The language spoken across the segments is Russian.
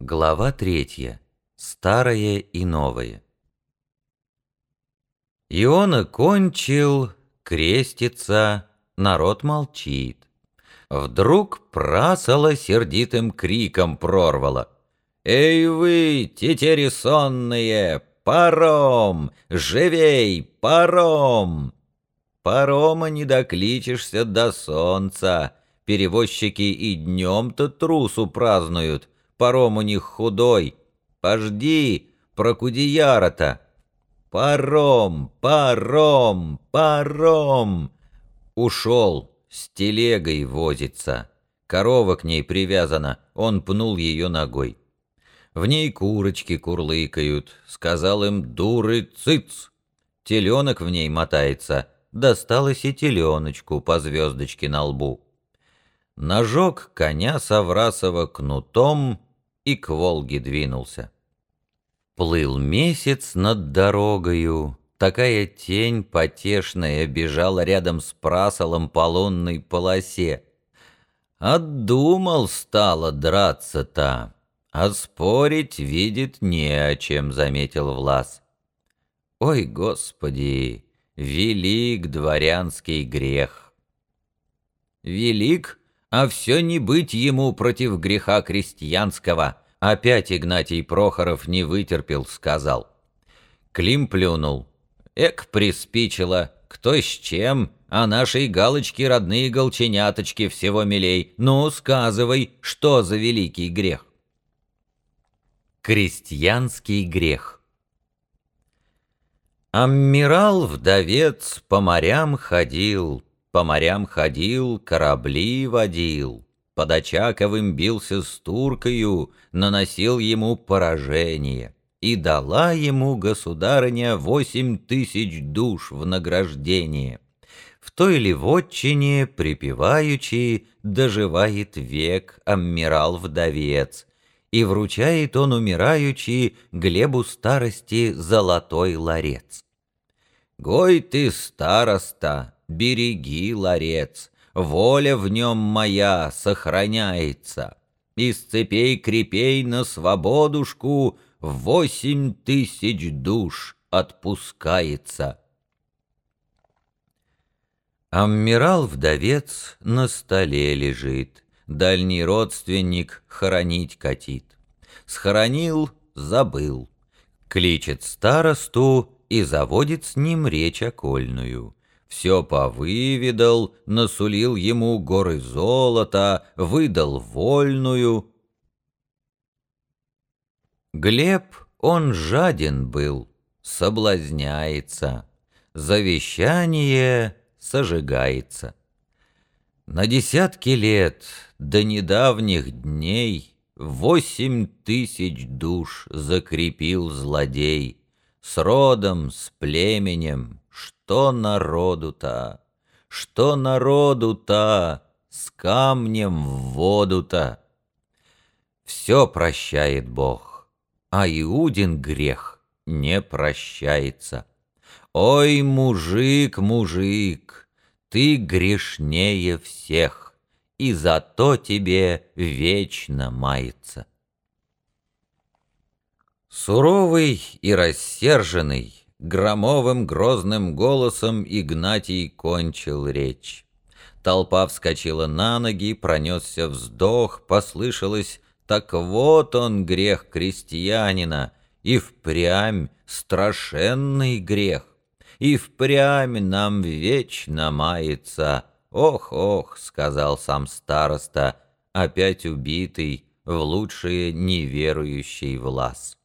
Глава третья. Старое и новое. И он окончил, крестится, народ молчит. Вдруг прасало сердитым криком прорвало. «Эй вы, тетери сонные, паром! Живей, паром!» Парома не докличешься до солнца. Перевозчики и днем-то трусу празднуют. Паром у них худой. Пожди, прокудияра-то. Паром, паром, паром. Ушел, с телегой возится. Корова к ней привязана, он пнул ее ногой. В ней курочки курлыкают, сказал им дуры цыц. Теленок в ней мотается — досталось и теленочку по звездочке на лбу. Ножок коня Саврасова кнутом и к Волге двинулся. Плыл месяц над дорогою, такая тень потешная бежала рядом с прасолом по лунной полосе. Отдумал стало драться-то, а спорить видит не о чем, заметил Влас. Ой, Господи! велик дворянский грех. Велик, а все не быть ему против греха крестьянского. Опять Игнатий Прохоров не вытерпел, сказал. Клим плюнул. Эк, приспичило, кто с чем, а нашей галочки родные голченяточки всего милей. Ну, сказывай, что за великий грех? Крестьянский грех. Аммирал-вдовец по морям ходил, По морям ходил, корабли водил, Под Очаковым бился с туркою, Наносил ему поражение. И дала ему государыня Восемь тысяч душ в награждение. В той ли вотчине, припеваючи, Доживает век аммирал-вдовец, И вручает он умираючи Глебу старости золотой ларец. Гой ты, староста, береги ларец, Воля в нем моя сохраняется. Из цепей крепей на свободушку Восемь тысяч душ отпускается. Аммирал-вдовец на столе лежит, Дальний родственник хоронить катит. Схоронил — забыл. Кличет старосту и заводит с ним речь окольную. Все повыведал, насулил ему горы золота, выдал вольную. Глеб, он жаден был, соблазняется, завещание сожигается. На десятки лет до недавних дней Восемь тысяч душ закрепил злодей — с родом, с племенем, что народу-то, что народу-то, с камнем в воду-то. Все прощает Бог, а Иудин грех не прощается. Ой, мужик, мужик, ты грешнее всех, и зато тебе вечно мается. Суровый и рассерженный, громовым грозным голосом Игнатий кончил речь. Толпа вскочила на ноги, пронесся вздох, послышалось «Так вот он, грех крестьянина!» И впрямь страшенный грех, И впрямь нам вечно мается. «Ох, ох!» — сказал сам староста, Опять убитый в лучшие неверующий влас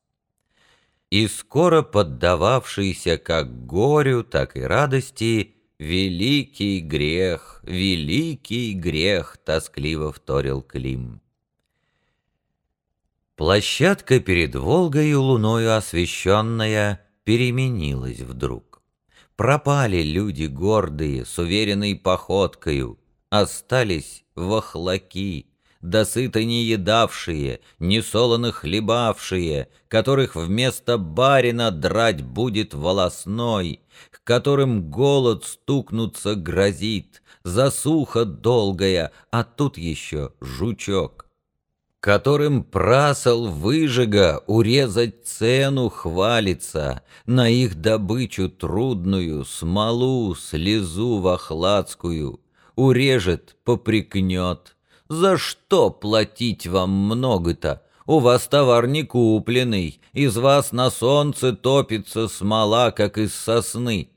и скоро поддававшийся как горю, так и радости, «Великий грех, великий грех!» — тоскливо вторил Клим. Площадка перед Волгою луною освещенная переменилась вдруг. Пропали люди гордые, с уверенной походкою, остались вахлаки, досыто не едавшие, не солоно хлебавшие, которых вместо барина драть будет волосной, к которым голод стукнуться грозит, засуха долгая, а тут еще жучок. которым прасол выжига урезать цену хвалится, на их добычу трудную, смолу, слезу вахладскую, урежет, попрекнет. За что платить вам много-то? У вас товар не купленный, из вас на солнце топится смола, как из сосны.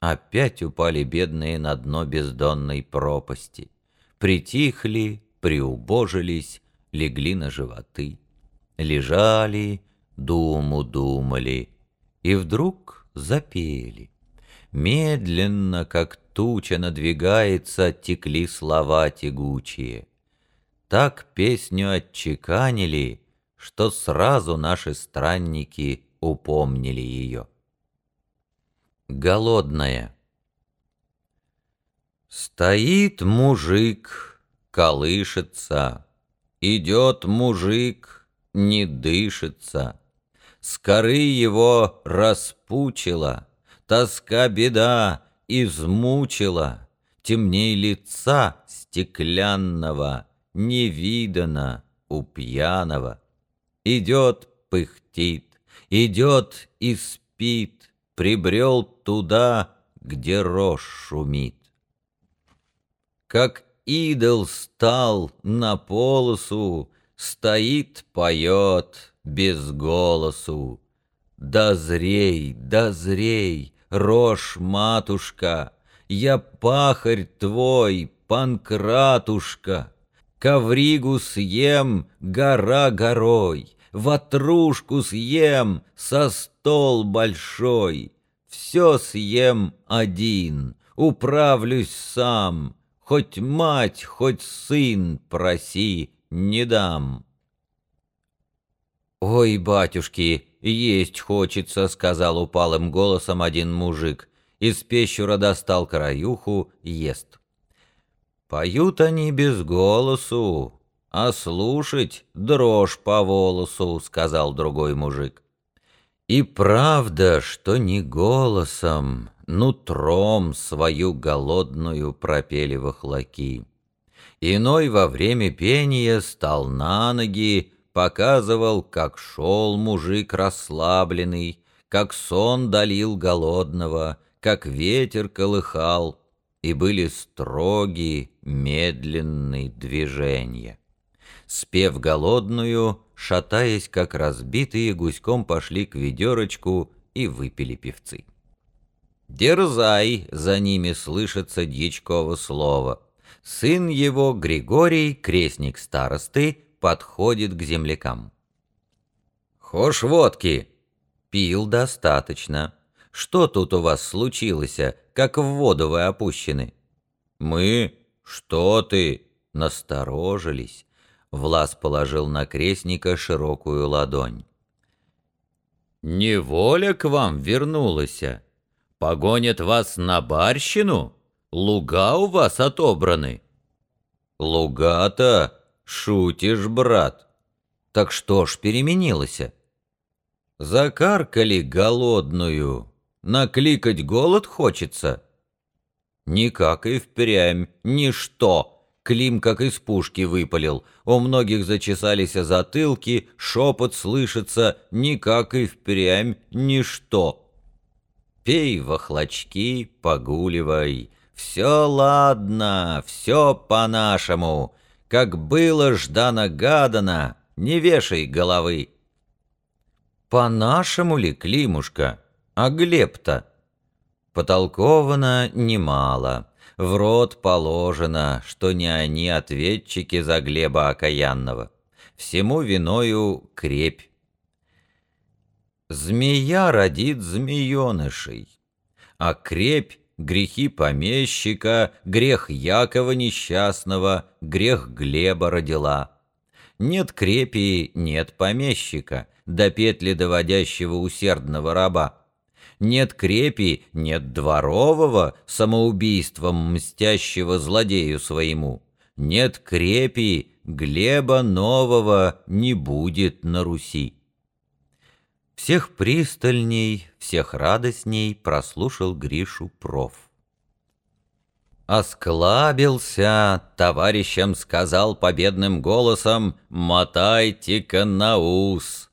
Опять упали бедные на дно бездонной пропасти. Притихли, приубожились, легли на животы. Лежали, думу думали, и вдруг запели. Медленно, как туча надвигается, текли слова тягучие. Так песню отчеканили, что сразу наши странники упомнили ее. Голодная Стоит мужик, колышется, Идет мужик, не дышится. С коры его распучила, Тоска беда измучила, Темней лица стеклянного Не видано у пьяного. Идет, пыхтит, идет и спит, Прибрел туда, где рожь шумит. Как идол стал на полосу, Стоит, поет без голосу. Дозрей, дозрей, рожь матушка, Я пахарь твой, панкратушка. Ковригу съем гора горой, Ватрушку съем со стол большой, Все съем один, управлюсь сам, Хоть мать, хоть сын проси, не дам. «Ой, батюшки, есть хочется», — сказал упалым голосом один мужик. Из пещера достал краюху, ест. Поют они без голосу, а слушать дрожь по волосу, сказал другой мужик. И правда, что не голосом, нутром свою голодную пропели вахлаки. Иной во время пения стал на ноги, показывал, как шел мужик расслабленный, как сон долил голодного, как ветер колыхал, и были строгие, медленные движения. Спев голодную, шатаясь, как разбитые, гуськом пошли к ведерочку и выпили певцы. «Дерзай!» — за ними слышится дьячково слово. Сын его, Григорий, крестник старосты, подходит к землякам. «Хошь водки?» «Пил достаточно. Что тут у вас случилось, как в воду вы опущены?» «Мы? Что ты?» Насторожились. Влас положил на крестника широкую ладонь. «Неволя к вам вернулась?» Погонят вас на барщину? Луга у вас отобраны». «Луга-то? Шутишь, брат? Так что ж переменилось?» «Закаркали голодную. Накликать голод хочется?» «Никак и впрямь, ничто!» Клим как из пушки выпалил. У многих зачесались затылки, шепот слышится, никак и впрямь ничто. Пей вахлачки, погуливай. Все ладно, все по-нашему. Как было ждано-гадано, не вешай головы. По-нашему ли, Климушка? А Глеб-то? Потолковано немало. В рот положено, что не они ответчики за Глеба Окаянного. Всему виною крепь. Змея родит змеенышей, а крепь — грехи помещика, грех Якова несчастного, грех Глеба родила. Нет крепи, нет помещика, до петли доводящего усердного раба. Нет крепи, нет дворового, самоубийством мстящего злодею своему. Нет крепи, Глеба нового не будет на Руси. Всех пристальней, всех радостней прослушал Гришу проф. Осклабился, товарищам сказал победным голосом «Мотайте-ка на ус!»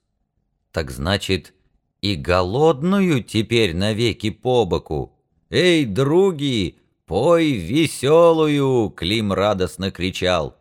Так значит, и голодную теперь навеки по боку. «Эй, други, пой веселую!» — Клим радостно кричал.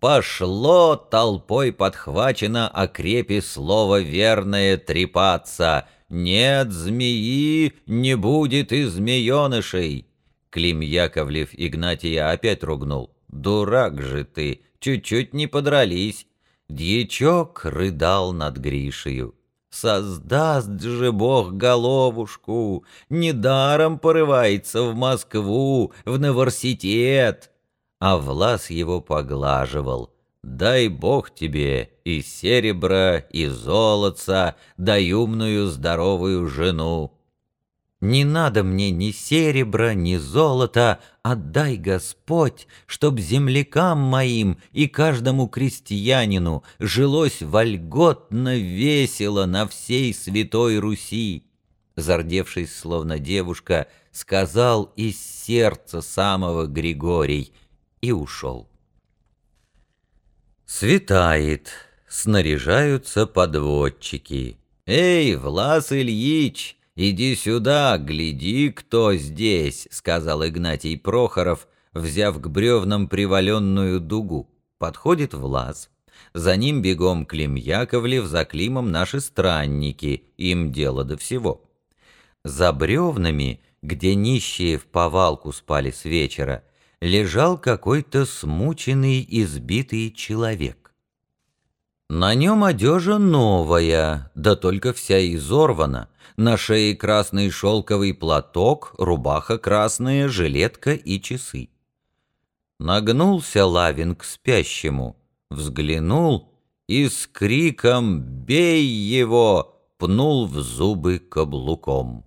Пошло толпой подхвачено о крепе слово верное трепаться. Нет змеи, не будет и змеенышей. Клим Яковлев Игнатия опять ругнул. «Дурак же ты, чуть-чуть не подрались». Дьячок рыдал над Гришею. Создаст же Бог головушку, недаром порывается в Москву, в университет. А Влас его поглаживал. Дай Бог тебе и серебра, и золотца, дай умную здоровую жену. Не надо мне ни серебра, ни золота, отдай, Господь, чтоб землякам моим и каждому крестьянину жилось вольготно весело на всей святой Руси. Зардевшись, словно девушка, сказал из сердца самого Григорий и ушел. Светает, снаряжаются подводчики. «Эй, Влас Ильич!» «Иди сюда, гляди, кто здесь», — сказал Игнатий Прохоров, взяв к бревнам приваленную дугу. Подходит Влас. За ним бегом Клим Яковлев, за Климом наши странники, им дело до всего. За бревнами, где нищие в повалку спали с вечера, лежал какой-то смученный, избитый человек. На нем одежа новая, да только вся изорвана. На шее красный шелковый платок, рубаха красная, жилетка и часы. Нагнулся Лавин к спящему, взглянул и с криком «Бей его!» пнул в зубы каблуком.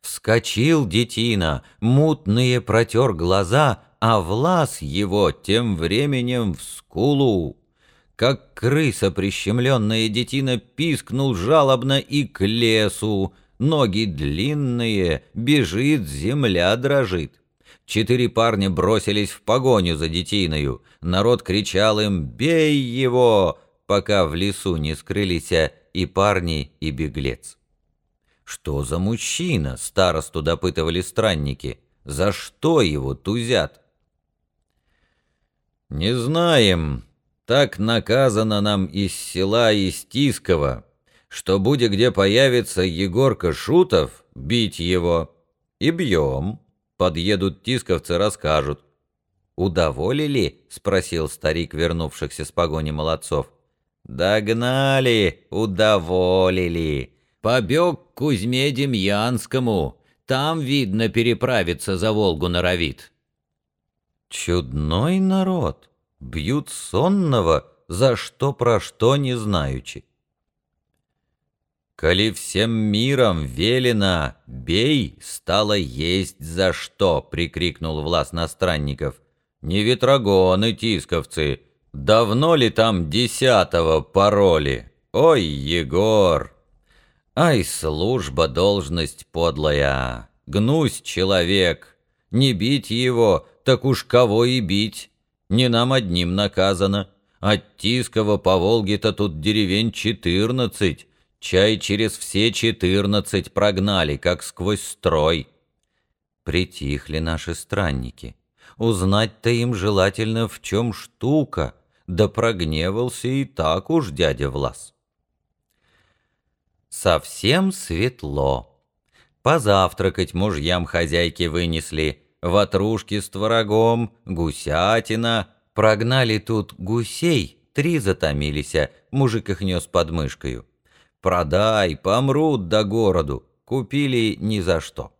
Вскочил детина, мутные протер глаза, а влас его тем временем в скулу. Как крыса, прищемленная детина, пискнул жалобно и к лесу. Ноги длинные, бежит, земля дрожит. Четыре парня бросились в погоню за детиною. Народ кричал им «Бей его!», пока в лесу не скрылись и парни, и беглец. «Что за мужчина?» — старосту допытывали странники. «За что его тузят?» «Не знаем», так наказано нам из села Истискова, что будет где появится Егорка Шутов, бить его. И бьем. Подъедут тисковцы, расскажут. «Удоволили?» — спросил старик вернувшихся с погони молодцов. «Догнали, удоволили. Побег к Кузьме Демьянскому. Там, видно, переправиться за Волгу норовит». «Чудной народ!» Бьют сонного, за что про что не знаючи. Коли всем миром велено, бей, стало есть за что, прикрикнул влас странников. Не ветрогоны, тисковцы, давно ли там десятого пароли? Ой, Егор! Ай, служба, должность подлая, гнусь человек, не бить его, так уж кого и бить. Не нам одним наказано. От Тискова по Волге-то тут деревень четырнадцать. Чай через все четырнадцать прогнали, как сквозь строй. Притихли наши странники. Узнать-то им желательно, в чем штука, да прогневался и так уж дядя Влас. Совсем светло. Позавтракать мужьям хозяйки вынесли — ватрушки с творогом, гусятина. Прогнали тут гусей, три затомились, мужик их нес под мышкою. Продай, помрут до городу, купили ни за что.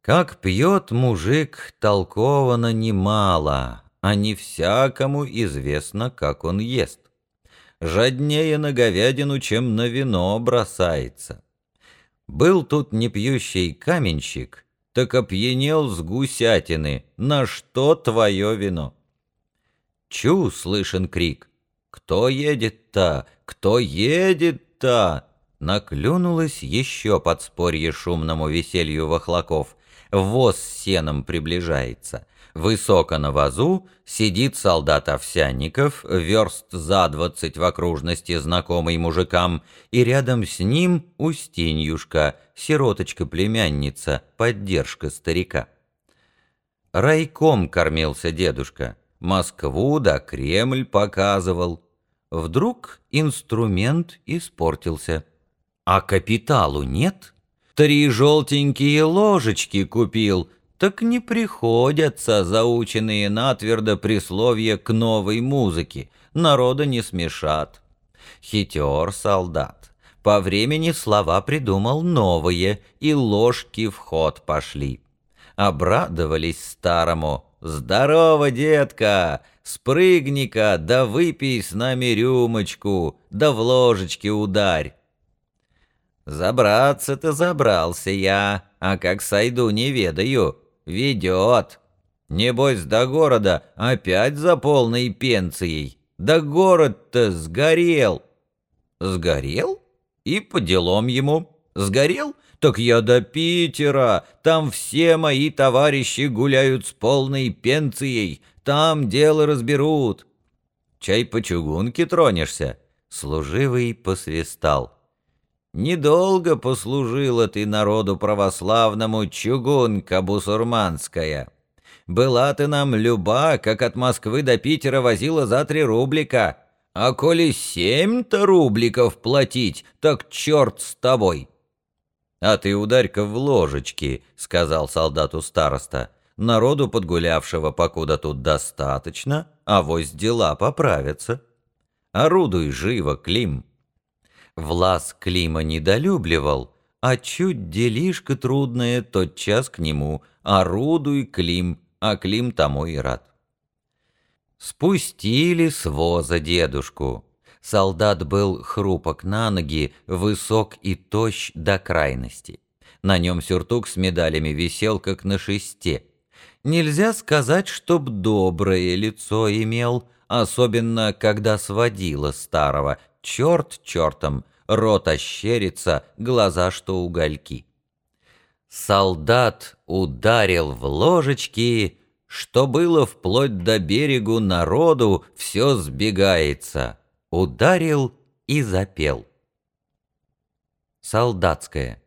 Как пьет мужик, толковано немало, а не всякому известно, как он ест. Жаднее на говядину, чем на вино бросается. Был тут непьющий каменщик — так опьянел с гусятины. На что твое вино? Чу, слышен крик. Кто едет-то? Кто едет-то? Наклюнулось еще подспорье шумному веселью вахлаков. Воз с сеном приближается. Высоко на вазу сидит солдат Овсянников, верст за двадцать в окружности, знакомый мужикам, и рядом с ним Устиньюшка, сироточка-племянница, поддержка старика. Райком кормился дедушка, Москву да Кремль показывал. Вдруг инструмент испортился. А капиталу нет? Три желтенькие ложечки купил, так не приходятся заученные натвердо присловия к новой музыке, народа не смешат. Хитер солдат. По времени слова придумал новые, и ложки в ход пошли. Обрадовались старому. «Здорово, детка! Спрыгни-ка, да выпей с нами рюмочку, да в ложечке ударь!» Забраться-то забрался я, а как сойду не ведаю. Ведет. Небось, до города опять за полной пенцией. Да город-то сгорел. Сгорел? И по делам ему. Сгорел? Так я до Питера. Там все мои товарищи гуляют с полной пенцией. Там дело разберут. Чай по чугунке тронешься? Служивый посвистал. Недолго послужила ты народу православному, чугунка бусурманская. Была ты нам люба, как от Москвы до Питера возила за три рублика. А коли семь-то рубликов платить, так черт с тобой. А ты ударь-ка в ложечки, сказал солдату староста. Народу подгулявшего покуда тут достаточно, а вось дела поправятся. Орудуй живо, Клим. Влас Клима недолюбливал, а чуть делишка трудная тотчас к нему, орудуй Клим, а Клим тому и рад. Спустили с воза дедушку. Солдат был хрупок на ноги, высок и тощ до крайности. На нем сюртук с медалями висел, как на шесте. Нельзя сказать, чтоб доброе лицо имел, особенно когда сводила старого, черт чертом, рот ощерится, глаза что угольки. Солдат ударил в ложечки, что было вплоть до берегу народу, все сбегается. Ударил и запел. Солдатская.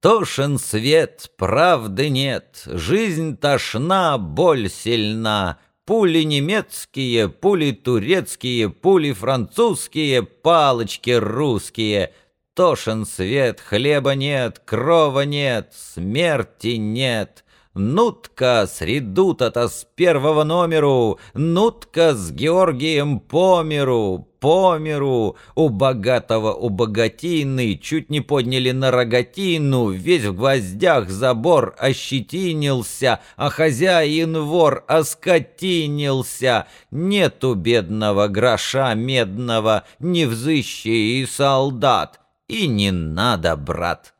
Тошен свет, правды нет, жизнь тошна, боль сильна, Пули немецкие, пули турецкие, пули французские, палочки русские. Тошен свет, хлеба нет, крова нет, смерти нет. Нутка с редута-то с первого номеру, Нутка с Георгием по миру, по миру. У богатого у богатины чуть не подняли на рогатину, Весь в гвоздях забор ощетинился, А хозяин вор оскотинился. Нету бедного гроша медного, Не взыщи и солдат, И не надо, брат.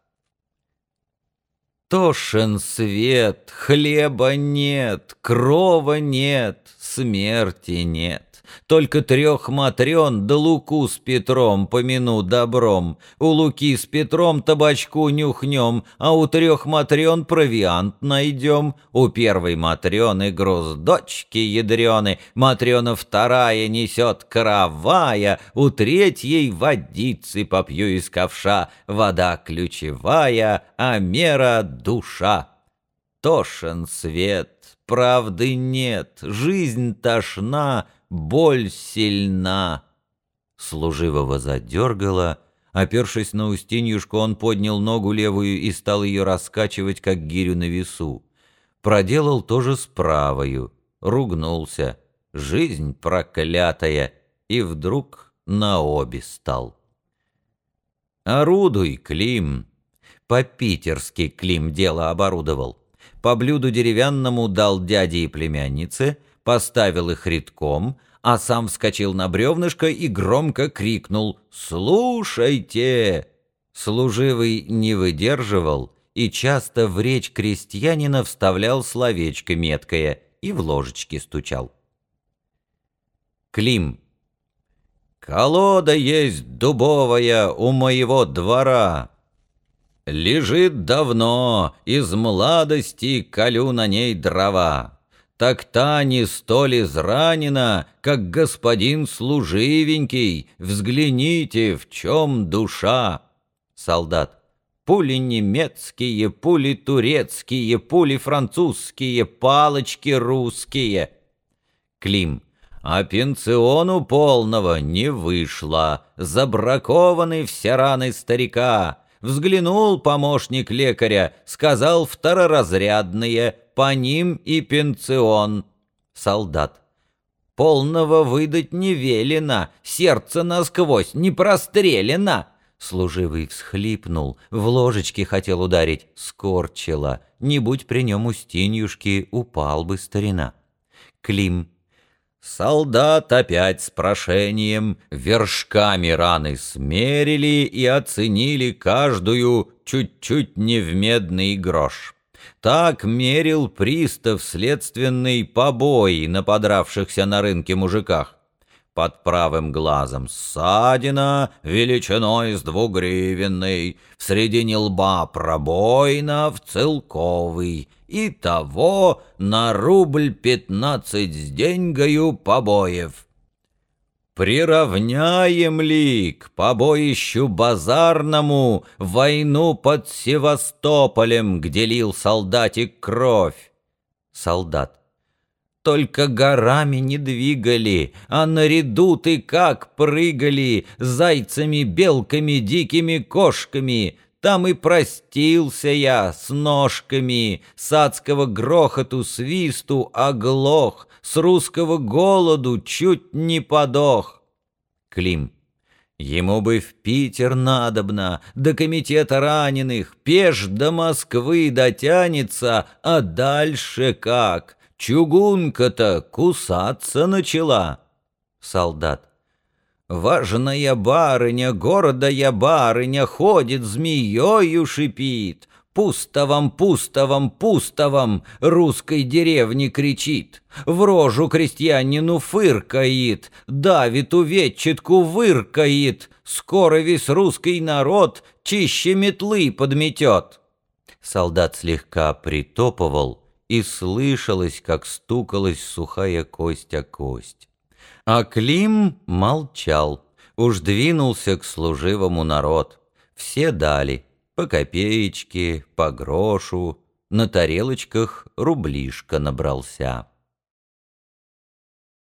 Тошен свет, хлеба нет, крова нет, смерти нет. Только трех матрен да Луку с Петром помяну добром. У Луки с Петром табачку нюхнем, а у трех матрен провиант найдем. У первой матрены груз дочки ядрены, матрена вторая несет каравая, у третьей водицы попью из ковша, вода ключевая, а мера душа. Тошен свет, правды нет, жизнь тошна, боль сильна. Служивого задергало, опершись на Устиньюшку, он поднял ногу левую и стал ее раскачивать, как гирю на весу. Проделал тоже с правою, ругнулся. Жизнь проклятая, и вдруг на обе стал. «Орудуй, Клим!» По-питерски Клим дело оборудовал. По блюду деревянному дал дяде и племяннице — поставил их редком, а сам вскочил на бревнышко и громко крикнул «Слушайте!». Служивый не выдерживал и часто в речь крестьянина вставлял словечко меткое и в ложечке стучал. Клим. «Колода есть дубовая у моего двора, Лежит давно, из младости колю на ней дрова. Так та не столь изранена, как господин служивенький. Взгляните, в чем душа. Солдат. Пули немецкие, пули турецкие, пули французские, палочки русские. Клим. А пенсиону полного не вышло, забракованы все раны старика. Взглянул помощник лекаря, сказал второразрядные, по ним и пенсион. Солдат. Полного выдать не велено, сердце насквозь не прострелено. Служивый всхлипнул, в ложечке хотел ударить, скорчило. Не будь при нем Устиньюшки, упал бы старина. Клим Солдат опять с прошением вершками раны смерили и оценили каждую чуть-чуть не в медный грош. Так мерил пристав следственный побои на подравшихся на рынке мужиках. Под правым глазом ссадина величиной с двугривенной, в середине лба пробоина в целковый, и того на рубль пятнадцать с деньгою побоев. Приравняем ли к побоищу базарному войну под Севастополем, где лил солдатик кровь? Солдат. Только горами не двигали, а наряду ты как прыгали, зайцами, белками, дикими кошками. Там и простился я с ножками, с адского грохоту, свисту оглох, с русского голоду чуть не подох. Клим. Ему бы в Питер надобно, до комитета раненых, пеш до Москвы дотянется, а дальше как? Чугунка-то кусаться начала. Солдат. Важная барыня, гордая барыня, ходит змеёю шипит. Пусто вам, пусто вам, пусто вам, русской деревни кричит. В рожу крестьянину фыркает, давит увечетку выркает. Скоро весь русский народ чище метлы подметет. Солдат слегка притопывал, и слышалось, как стукалась сухая кость о кость. А Клим молчал, уж двинулся к служивому народ. Все дали по копеечке, по грошу, на тарелочках рублишка набрался.